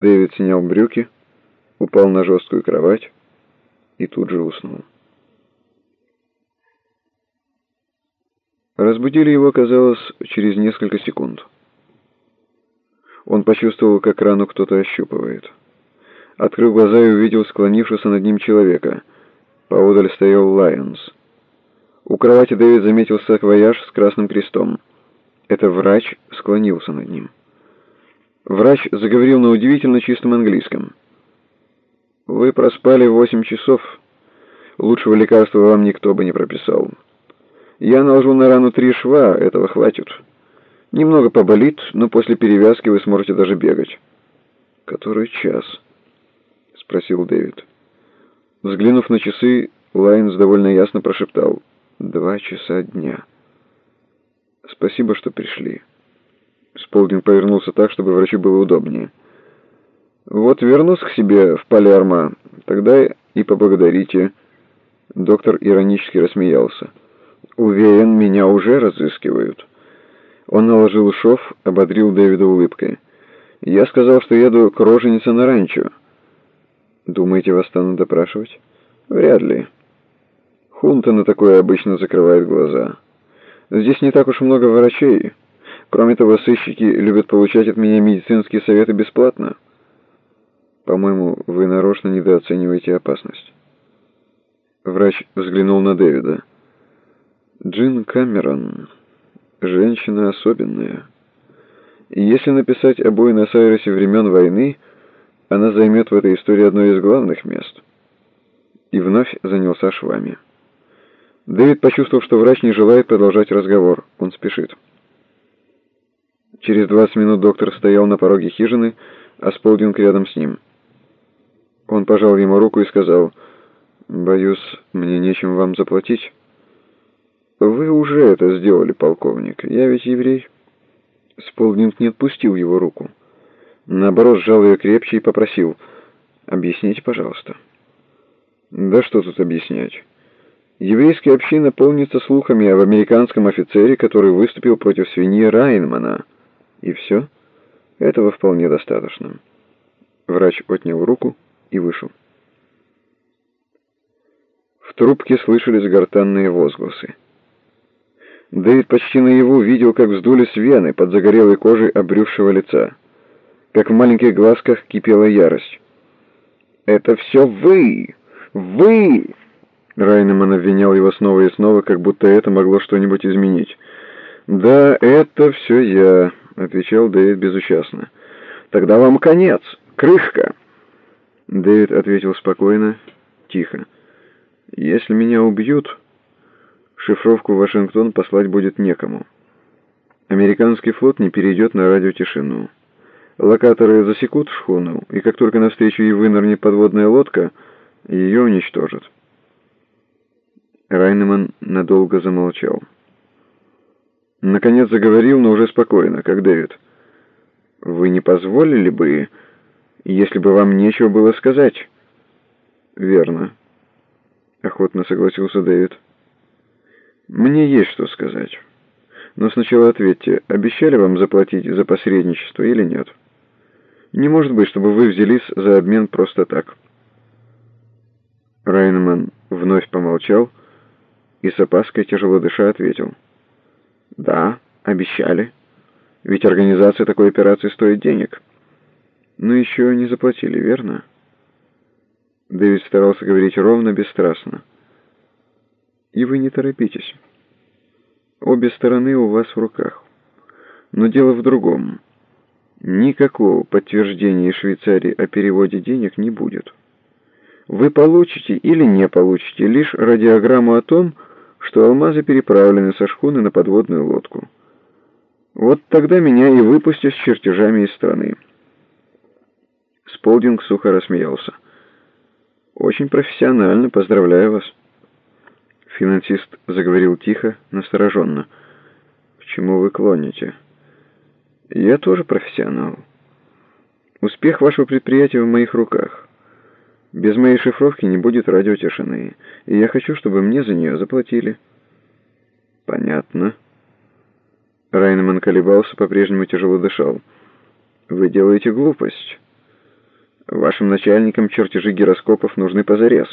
Дэвид снял брюки, упал на жесткую кровать и тут же уснул. Разбудили его, казалось, через несколько секунд. Он почувствовал, как рану кто-то ощупывает. Открыв глаза и увидел склонившегося над ним человека. Поодаль стоял Лайонс. У кровати Дэвид заметил саквояж с красным крестом. Это врач склонился над ним. Врач заговорил на удивительно чистом английском. «Вы проспали восемь часов. Лучшего лекарства вам никто бы не прописал. Я наложу на рану три шва, этого хватит. Немного поболит, но после перевязки вы сможете даже бегать». «Который час?» — спросил Дэвид. Взглянув на часы, Лайнс довольно ясно прошептал. «Два часа дня. Спасибо, что пришли». Сполдин повернулся так, чтобы врачу было удобнее. «Вот вернусь к себе в Палермо, тогда и поблагодарите». Доктор иронически рассмеялся. «Уверен, меня уже разыскивают». Он наложил шов, ободрил Дэвида улыбкой. «Я сказал, что еду к роженице на ранчо». «Думаете, вас станут допрашивать?» «Вряд ли. Хунта на такое обычно закрывает глаза. Здесь не так уж много врачей». Кроме того, сыщики любят получать от меня медицинские советы бесплатно. По-моему, вы нарочно недооцениваете опасность. Врач взглянул на Дэвида. Джин Камерон. Женщина особенная. Если написать о Буэнос-Айресе времен войны, она займет в этой истории одно из главных мест. И вновь занялся швами. Дэвид почувствовал, что врач не желает продолжать разговор. Он спешит. Через 20 минут доктор стоял на пороге хижины, а Сполдинг рядом с ним. Он пожал ему руку и сказал, «Боюсь, мне нечем вам заплатить». «Вы уже это сделали, полковник. Я ведь еврей». Сполдинг не отпустил его руку. Наоборот, сжал ее крепче и попросил, «Объясните, пожалуйста». «Да что тут объяснять?» Еврейская община полнится слухами об американском офицере, который выступил против свиньи Райнмана. И все? Этого вполне достаточно. Врач отнял руку и вышел. В трубке слышались гортанные возгласы. Дэвид почти наяву видел, как вздулись вены под загорелой кожей обрюзшего лица, как в маленьких глазках кипела ярость. «Это все вы! Вы!» Райнеман обвинял его снова и снова, как будто это могло что-нибудь изменить. «Да, это все я», — отвечал Дэвид безучастно. «Тогда вам конец, крышка!» Дэвид ответил спокойно, тихо. «Если меня убьют, шифровку в Вашингтон послать будет некому. Американский флот не перейдет на радиотишину. Локаторы засекут шхуну, и как только навстречу ей вынырнет подводная лодка, ее уничтожат». Райнеман надолго замолчал. Наконец заговорил, но уже спокойно, как Дэвид. «Вы не позволили бы, если бы вам нечего было сказать?» «Верно», — охотно согласился Дэвид. «Мне есть что сказать. Но сначала ответьте, обещали вам заплатить за посредничество или нет? Не может быть, чтобы вы взялись за обмен просто так». Райнман вновь помолчал и с опаской тяжело дыша ответил — да, обещали. Ведь организация такой операции стоит денег. Но еще не заплатили, верно? Дэвид старался говорить ровно, бесстрастно. И вы не торопитесь. Обе стороны у вас в руках. Но дело в другом. Никакого подтверждения Швейцарии о переводе денег не будет. Вы получите или не получите лишь радиограмму о том, что алмазы переправлены со шхуны на подводную лодку. Вот тогда меня и выпустят с чертежами из страны. Сполдинг сухо рассмеялся. «Очень профессионально, поздравляю вас». Финансист заговорил тихо, настороженно. «К чему вы клоните?» «Я тоже профессионал. Успех вашего предприятия в моих руках». Без моей шифровки не будет радиотишины, и я хочу, чтобы мне за нее заплатили». «Понятно». Райнеман колебался, по-прежнему тяжело дышал. «Вы делаете глупость. Вашим начальникам чертежи гироскопов нужны позарез.